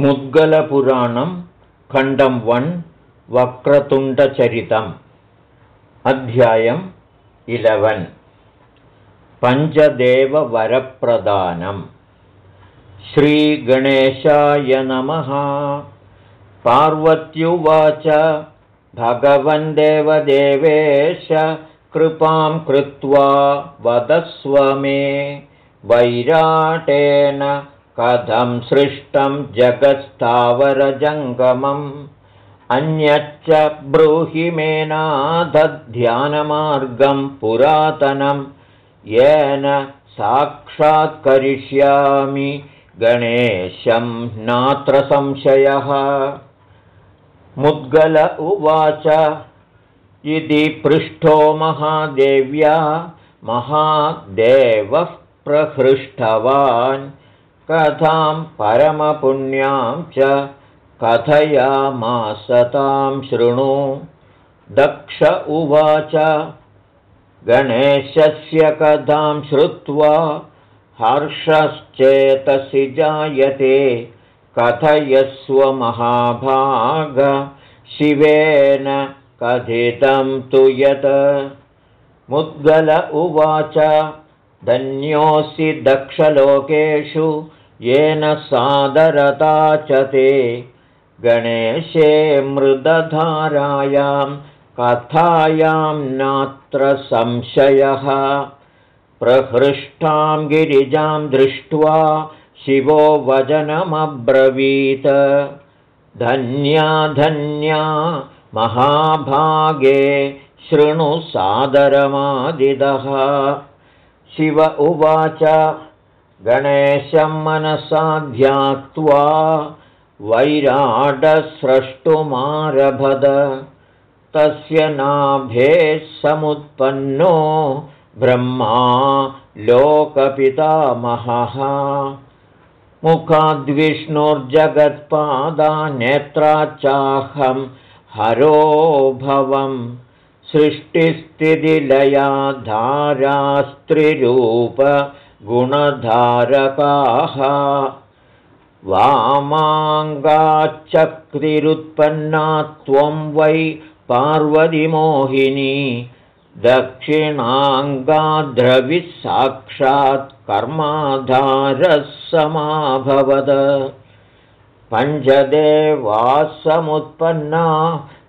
मुद्गलपुराणं खण्डं वन् वक्रतुण्डचरितम् अध्यायम् इलवन्। पञ्चदेववरप्रदानम् श्रीगणेशाय नमः। पार्वत्युवाच भगवन् देवदेवेश कृपां कृत्वा वदस्व मे। वैराटेन कथं सृष्टं जगत्स्थावरजङ्गमम्? अन्यच्च ब्रूहि मेनाधध्यानमार्गं पुरातनं येन साक्षात्करिष्यामि गणेशं नात्र संशयः। मुद्गल उवाच इति पृष्ठो महादेव्या महादेवः प्रहृष्टवान् कथां परमपुण्यां च कथयामासतां शृणु। दक्ष उवाच गणेशस्य कथां श्रुत्वा हर्षश्चेतसि जायते। कथयस्व महाभाग शिवेन कथितं तु यत्। मुद्गल उवाच धन्योऽसि दक्षलोकेषु येन सादरता च ते। गणेशे मृदधारायां कथायां नात्र संशयः। प्रहृष्टां गिरिजां दृष्ट्वा शिवो वचनमब्रवीत् धन्या धन्या महाभागे शृणु सादरमादिदः। शिव उवाच गणेशं मनसा ध्यात्वा वैराडस्रष्टुमारभद तस्य नाभेः समुत्पन्नो ब्रह्मा लोकपितामहः। मुखाद्विष्णुर्जगत्पादा नेत्राच्चाहं हरोभवं सृष्टिस्थितिलया धारास्त्रिरूप गुणधारकाः वामाङ्गाच्चक्तिरुत्पन्ना त्वं वै पार्वतीमोहिनी साक्षात् कर्माधारः समाभवद पञ्चदेवासमुत्पन्ना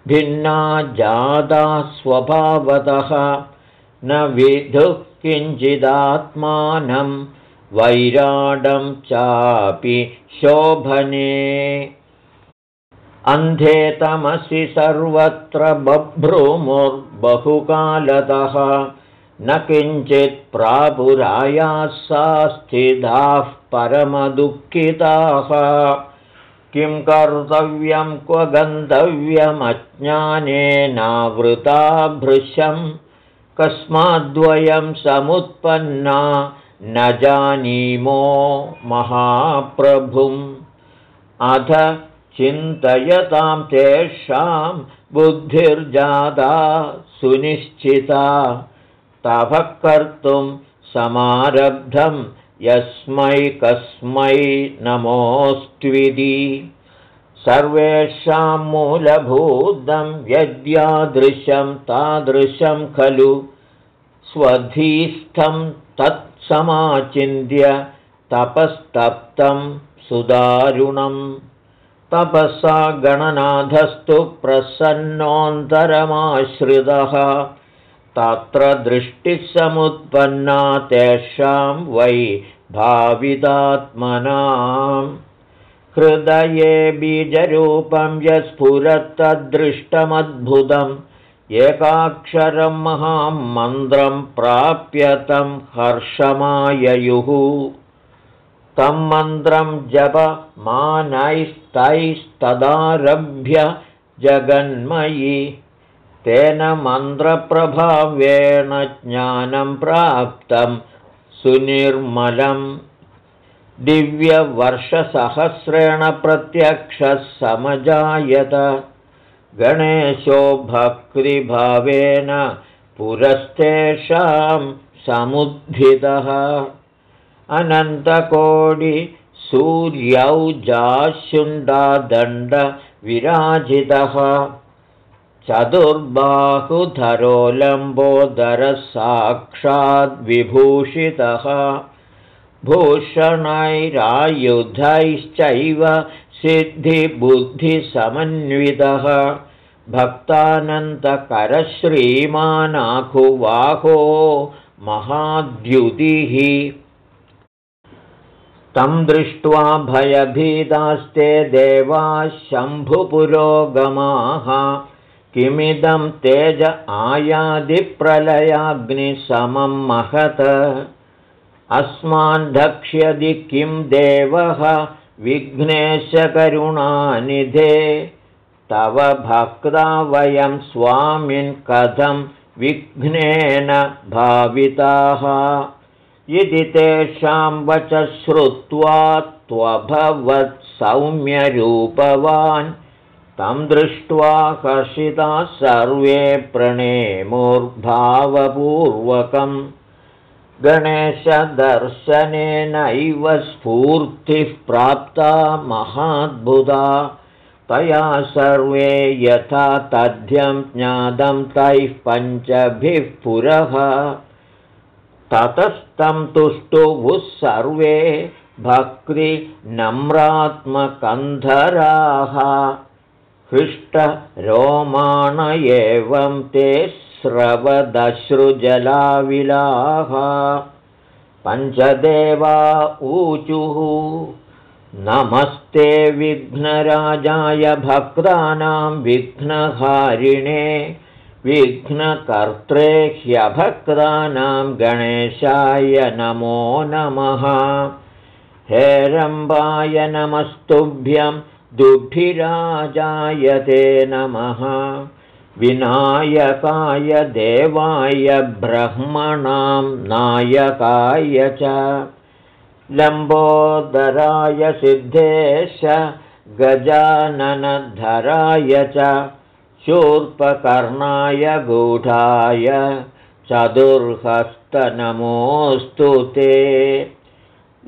भिन्ना जादा स्वभावतः न विधुः किञ्चिदात्मानं वैराडं चापि शोभने। अन्धे तमसि सर्वत्र बभ्रूमुर्बहुकालतः। न किञ्चित् सा स्थिताः परमदुःखिताः। किं कर्तव्यं क्व गन्तव्यमज्ञानेनावृता भृशम् कस्माद्वयं समुत्पन्ना न जानीमो महाप्रभुम्। अध चिन्तयतां तेषां बुद्धिर्जादा सुनिश्चिता। तपः कर्तुं समारब्धं यस्मै कस्मै नमोऽस्त्विति सर्वेषां मूलभूतं यद्यादृशं तादृशं खलु। स्वधीस्थं तत्समाचिन्त्य तपस्तप्तं सुदारुणं। तपसा गणनाथस्तु प्रसन्नोऽन्तरमाश्रितः। तत्र दृष्टिः समुत्पन्ना तेषां वै भावितात्मनाम् हृदये बीजरूपं यस्फुरत्तदृष्टमद्भुतम् एकाक्षरं महामन्त्रं प्राप्य तं हर्षमाययुः। तं मन्त्रं जपमानैस्तैस्तदारभ्य जगन्मयि तेन मन्त्रप्रभावेण ज्ञानं प्राप्तं सुनिर्मलम् दिव्यवर्षसहस्रेण प्रत्यक्षः समजायत गणेशो भक्तिभावेन पुरस्तेषां समुद्धितः। सूर्यौजाशुण्डादण्डविराजितः चतुर्बाहुधरो लम्बोदरसाक्षाद्विभूषितः भूषणैरायुधैश्चैव सिद्धिबुद्धिसमन्वितः। भक्तानन्तकरश्रीमानाखुवाहो महाद्युतिः। तं दृष्ट्वा भयभीतास्ते देवाः शम्भुपुरोगमाः। किमिदं तेज आयादिप्रलयाग्निसमं महत अस्मान् धक्ष्यदि किं देवः? विघ्नेशकरुणानिधे। तव भक्ता वयं स्वामिन् कथं विघ्नेन भाविताः? इति तेषां वच श्रुत्वा त्वभवत्सौम्यरूपवान् तं दृष्ट्वा हर्षिताः सर्वे प्रणेमुर्भावपूर्वकम् गणेशदर्शनेनैव स्फूर्तिः प्राप्ता महाद्भुता। तया सर्वे यथा तथ्यं ज्ञातं तैः पञ्चभिः पुरः। ततस्तं तुष्टुवुः सर्वे भक्तिनम्रात्मकन्धराः हृष्टरोमाण एवं ते स्रवदश्रुजलाविलाः पञ्चदेवा ऊचुः। नमस्ते विघ्नराजाय भक्तानां विघ्नहारिणे। विघ्नकर्त्रे ह्यभक्तानां गणेशाय नमो नमः। हेरम्बाय नमस्तुभ्यं दुःभिराजाय ते नमः विनायकाय देवाय ब्रह्मणां नायकाय च। लम्बोदराय सिद्धेश गजाननधराय च। शूर्पकर्णाय गूढाय चतुर्हस्तनमोऽस्तु ते।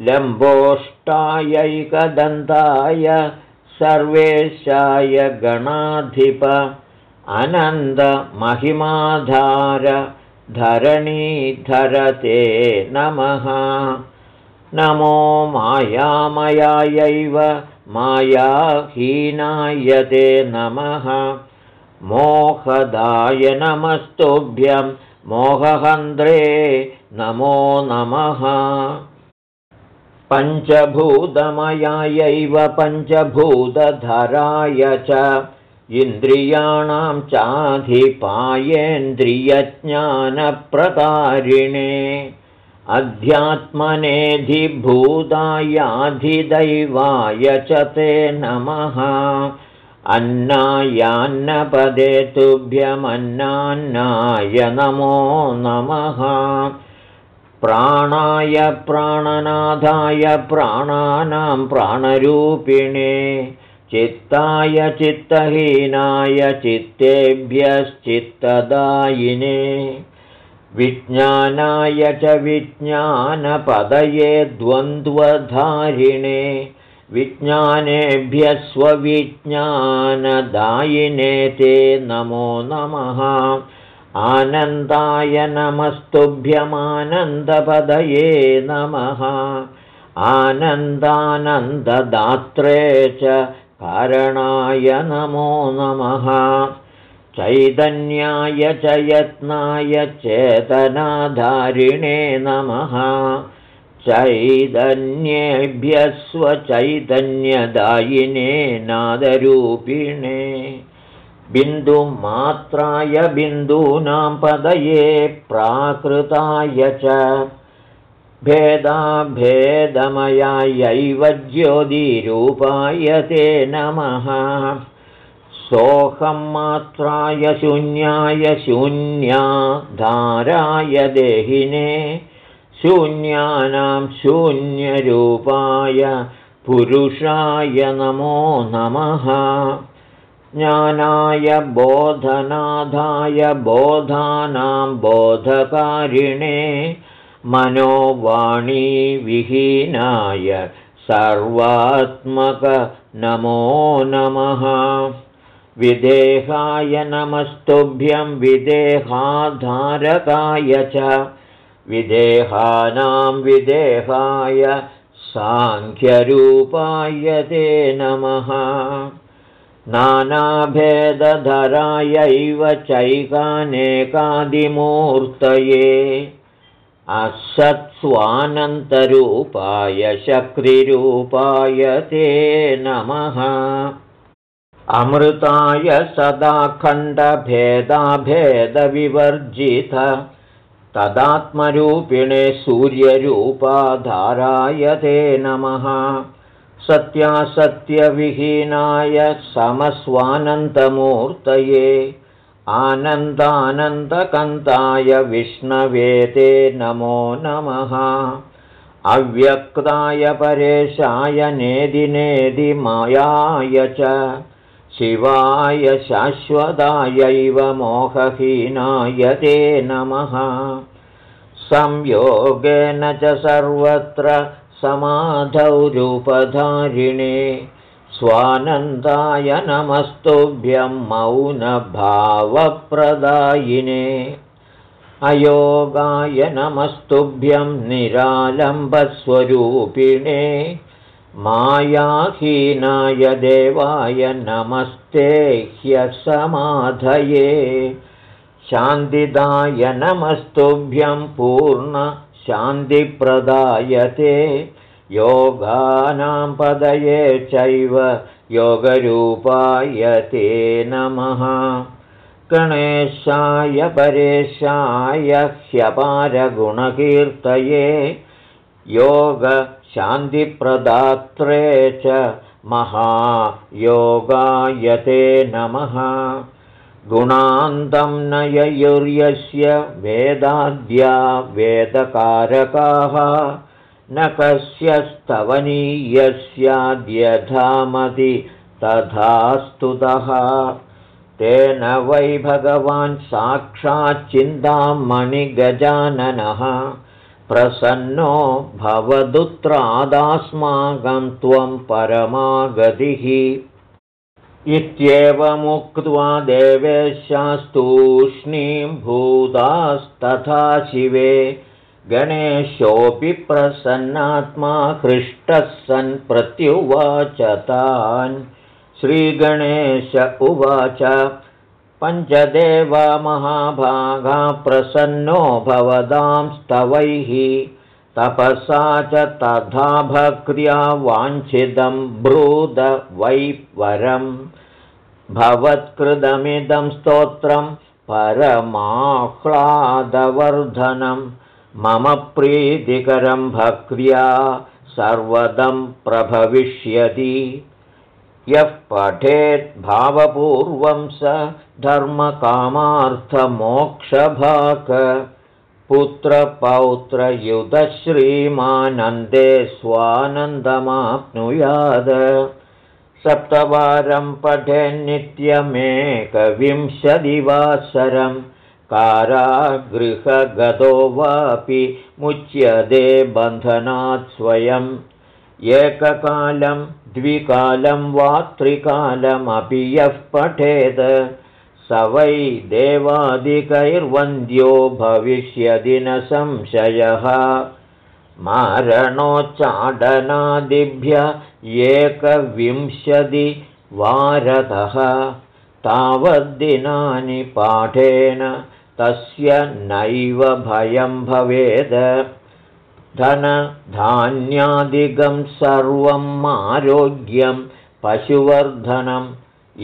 लम्बोष्टायैकदन्ताय सर्वेशाय गणाधिप अनन्दमहिमाधार धरणीधरते नमः। नमो मायामयायैव मायाहीनाय ते नमः। मोहदाय नमस्तुभ्यं मोहहन्द्रे नमो नमः। पञ्चभूतमयायैव पञ्चभूतधराय च इन्द्रियाणां चाधिपायेन्द्रियज्ञानप्रकारिणे अध्यात्मनेधिभूतायाधिदैवाय च ते नमः। अन्नायान्नपदे तुभ्यमन्नान्नाय नमो नमः। प्राणाय प्राणनाथाय प्राणानां प्राणरूपिणे चित्ताय चित्तहीनाय चित्तेभ्यश्चित्तदायिने। विज्ञानाय च विज्ञानपदये द्वन्द्वधारिणे। विज्ञानेभ्यः स्वविज्ञानदायिने ते नमो नमः। आनन्दाय नमस्तुभ्यमानन्दपदये नमः। आनन्दानन्ददात्रे च कारणाय नमो नमः। चैतन्याय च यत्नाय चेतनाधारिणे नमः। चैतन्येभ्यः स्वचैतन्यदायिने नादरूपिणे। बिन्दुमात्राय बिन्दूनां पदये प्राकृताय च भेदाभेदमयायैव ज्योतिरूपाय ते नमः। सोऽहं मात्राय शून्याय शून्याधाराय देहिने शून्यानां शून्यरूपाय पुरुषाय नमो नमः। ज्ञानाय बोधनाधाय बोधानां बोधकारिणे मनोवाणीविहीनाय सर्वात्मक नमो नमः। विदेहाय नमस्तुभ्यं विदेहाधारकाय च। विदेहानां विदेहाय साङ्ख्यरूपाय ते नमः। नानाभेदधरायैव चैकानेकादिमूर्तये असत्स्वानन्तरूपाय शक्तिरूपाय ते नमः। अमृताय सदाखण्डभेदाभेदविवर्जित तदात्मरूपिणे सूर्यरूपाधाराय ते नमः। सत्यासत्यविहीनाय समस्वानन्दमूर्तये आनन्दानन्दकन्ताय विष्णवे ते नमो नमः। अव्यक्ताय परेशाय नेदिनेदिमायाय च। शिवाय शाश्वतायैव मोहहीनाय ते नमः। संयोगेन च सर्वत्र समाधौ रूपधारिणे स्वानन्दाय नमस्तुभ्यं मौनभावप्रदायिने। अयोगाय नमस्तुभ्यं निरालम्बस्वरूपिणे। मायाहीनाय देवाय नमस्ते ह्यसमाधये। शान्तिदाय नमस्तुभ्यं पूर्णशान्तिप्रदायते योगानां पदये चैव योगरूपाय ते नमः। गणेशाय परेशाय ह्यपारगुणकीर्तये योग शान्तिप्रदात्रे च महायोगायते नमः। गुणान्तं नययुर्यस्य वेदाद्या वेदकारकाः न कस्य स्तवनीयस्याद्यधामति तथा स्तुतः तेन वै भगवान् साक्षाच्चिन्तामणिगजाननः प्रसन्नो भवदुत्रादास्माकं त्वं परमागतिः। इत्येवमुक्त्वा देवेशास्तूष्णीं भूतास्तथा शिवे गणेशोऽपि प्रसन्नात्मा हृष्टः सन् प्रत्युवाच तान्। श्रीगणेश उवाच पञ्चदेवा महाभागा प्रसन्नो भवदां स्तवैः। तपसा च तथा भक्त्या वाञ्छितं ब्रूद वै वरम् भवत्कृतमिदं स्तोत्रं परमाह्लादवर्धनं मम प्रीतिकरं भक्त्या सर्वदं प्रभविष्यति। यः पठेत् भावपूर्वं स धर्मकामार्थमोक्षभाक। पुत्रपौत्रयुधश्रीमानन्दे स्वानन्दमाप्नुयाद। सप्तवारं पठेन्नित्यमेकविंशतिवासरं कारागृहगतो वापि मुच्यते बन्धनात् स्वयम् एककालं द्विकालं वा त्रिकालमपि यः पठेत् स वै देवादिकैर्वन्द्यो भविष्यदि न संशयः। मारणोच्चाडनादिभ्य एकविंशतिवारतः तावद्दिनानि पाठेन तस्य नैव भयं भवेत् धनधान्यादिकं सर्वम् आरोग्यं पशुवर्धनं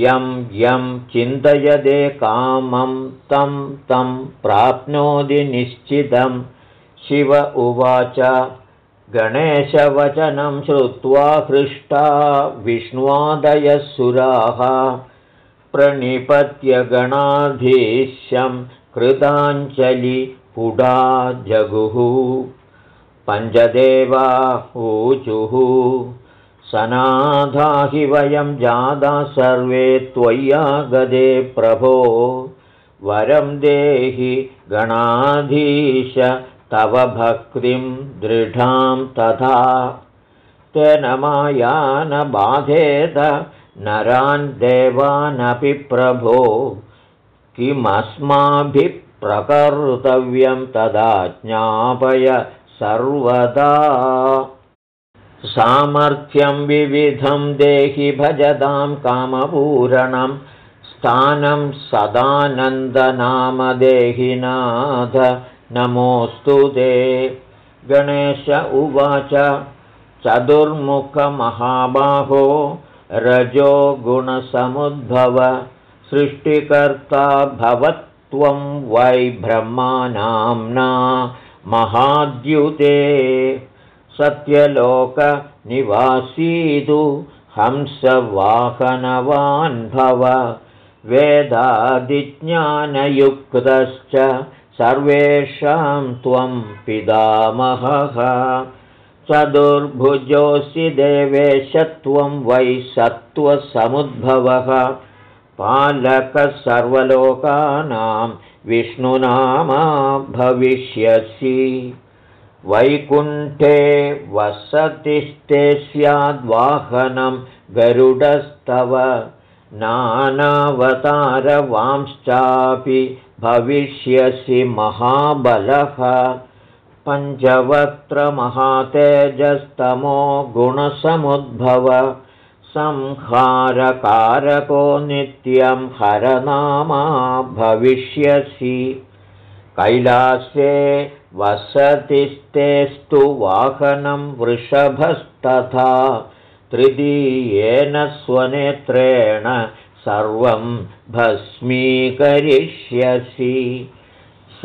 यं यं चिन्तयदे कामं तं तं प्राप्नोति निश्चितं। शिव उवाच गणेशवचनं श्रुत्वा हृष्टा विष्णुवादयः सुराः प्रणिपत्यगणाधीशं कृताञ्जलिपुडा जगुः पञ्चदेवा ऊचुः सनाधाहि वयं जादा सर्वे त्वय्यागदे प्रभो। वरं देहि गणाधीश तव भक्तिं दृढां तथा। तेन मायानबाधेत नरान् देवानपि प्रभो किमस्माभिः प्रकर्तव्यं तदा ज्ञापय सर्वदा। सामर्थ्यं विविधं देहि भजतां कामपूरणं स्थानं सदानन्दनामदेहिनाथ। नमोऽस्तु ते। गणेश उवाच चतुर्मुखमहाबाहो रजो गुणसमुद्भव सृष्टिकर्ता भवत्वं वै ब्रह्मानाम्ना महाद्युते सत्यलोकनिवासीतु हंसवाहनवान् भव वेदादिज्ञानयुक्तश्च सर्वेषां त्वं पितामहः चतुर्भुजोऽसि देवेशत्वं वै सत्त्वसमुद्भवः पालकः सर्वलोकानां विष्णुनामा भविष्यसि। वैकुण्ठे वसतिस्ते स्याद्वाहनं गरुडस्तव नानावतारवांश्चापि भविष्यसि महाबलः। पञ्चवक्त्रमहातेजस्तमो गुणसमुद्भव संहारकारको नित्यं हरनामा भविष्यसि। कैलासे वसतिस्तेस्तु वाहनं वृषभस्तथा तृतीयेन स्वनेत्रेण सर्वं भस्मीकरिष्यसि।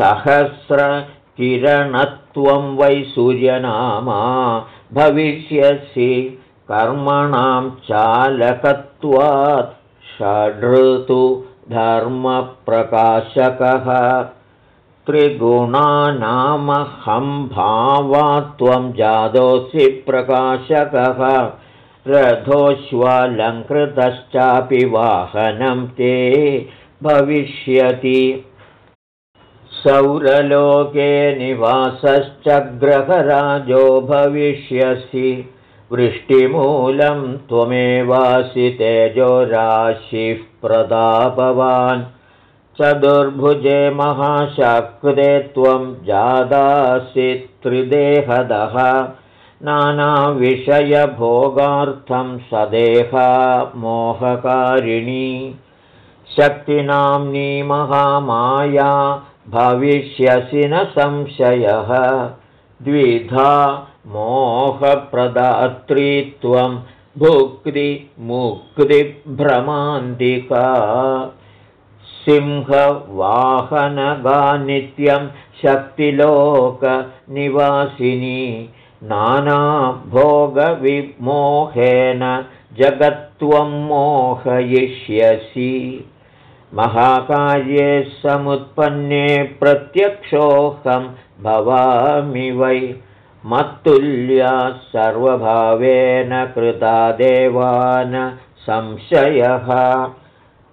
सहस्रकिरणत्वं वै सूर्यनामा भविष्यसि कर्मणां चालकत्वात् षडृतु धर्मप्रकाशकः। त्रिगुणानामहं भावा त्वं जातोऽसि प्रकाशकः। रथोऽश्वालङ्कृतश्चापि वाहनं ते भविष्यति। सौरलोके निवासश्च ग्रहराजो भविष्यसि वृष्टिमूलं त्वमेवासि तेजोराशिः प्रतापवान् चतुर्भुजे महाशक्रे त्वं जादासि त्रिदेहदः। नानाविषयभोगार्थं सदेहा मोहकारिणी शक्तिनाम्नी महामाया भविष्यसि न संशयः। द्विधा मोहप्रदात्रीत्वं भुक्तिमुक्तिभ्रमान्तिका। सिंहवाहनगा नित्यं शक्तिलोकनिवासिनी नानाभोगविमोहेन जगत्त्वं मोहयिष्यसि। महाकार्ये समुत्पन्ने प्रत्यक्षोऽहं भवामि वै मत्तुल्या सर्वभावेन कृता देवान् संशयः।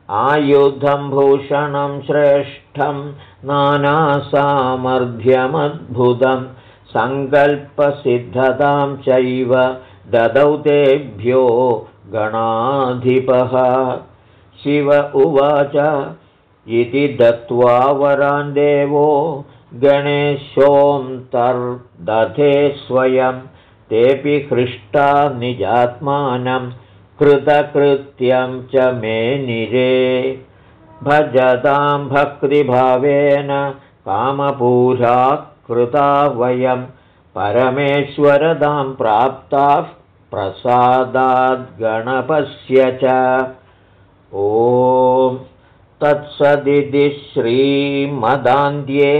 आयुधं भूषणं श्रेष्ठं नानासामर्थ्यमद्भुतं सङ्कल्पसिद्धतां चैव ददौ तेभ्यो गणाधिपः। शिव उवाच इति दत्त्वा वरान् देवो गणेशोऽन्तर्दधे स्वयं तेऽपि हृष्टा निजात्मानं कृतकृत्यं च मे निरे। भजतां भक्तिभावेन कामपूजा कृता वयं परमेश्वरदां प्राप्ताः प्रसादाद्गणपस्य च। ॐ तत्सदिति श्रीमदान्ध्ये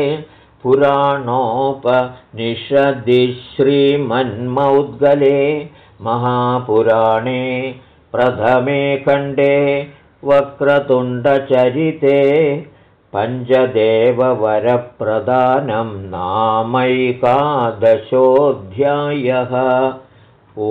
पुराणोपनिषदि श्रीमन्मौद्गले महापुराणे प्रथमे खण्डे वक्रतुण्डचरिते पञ्चदेववरप्रदानं नामैकादशोऽध्यायः। ओ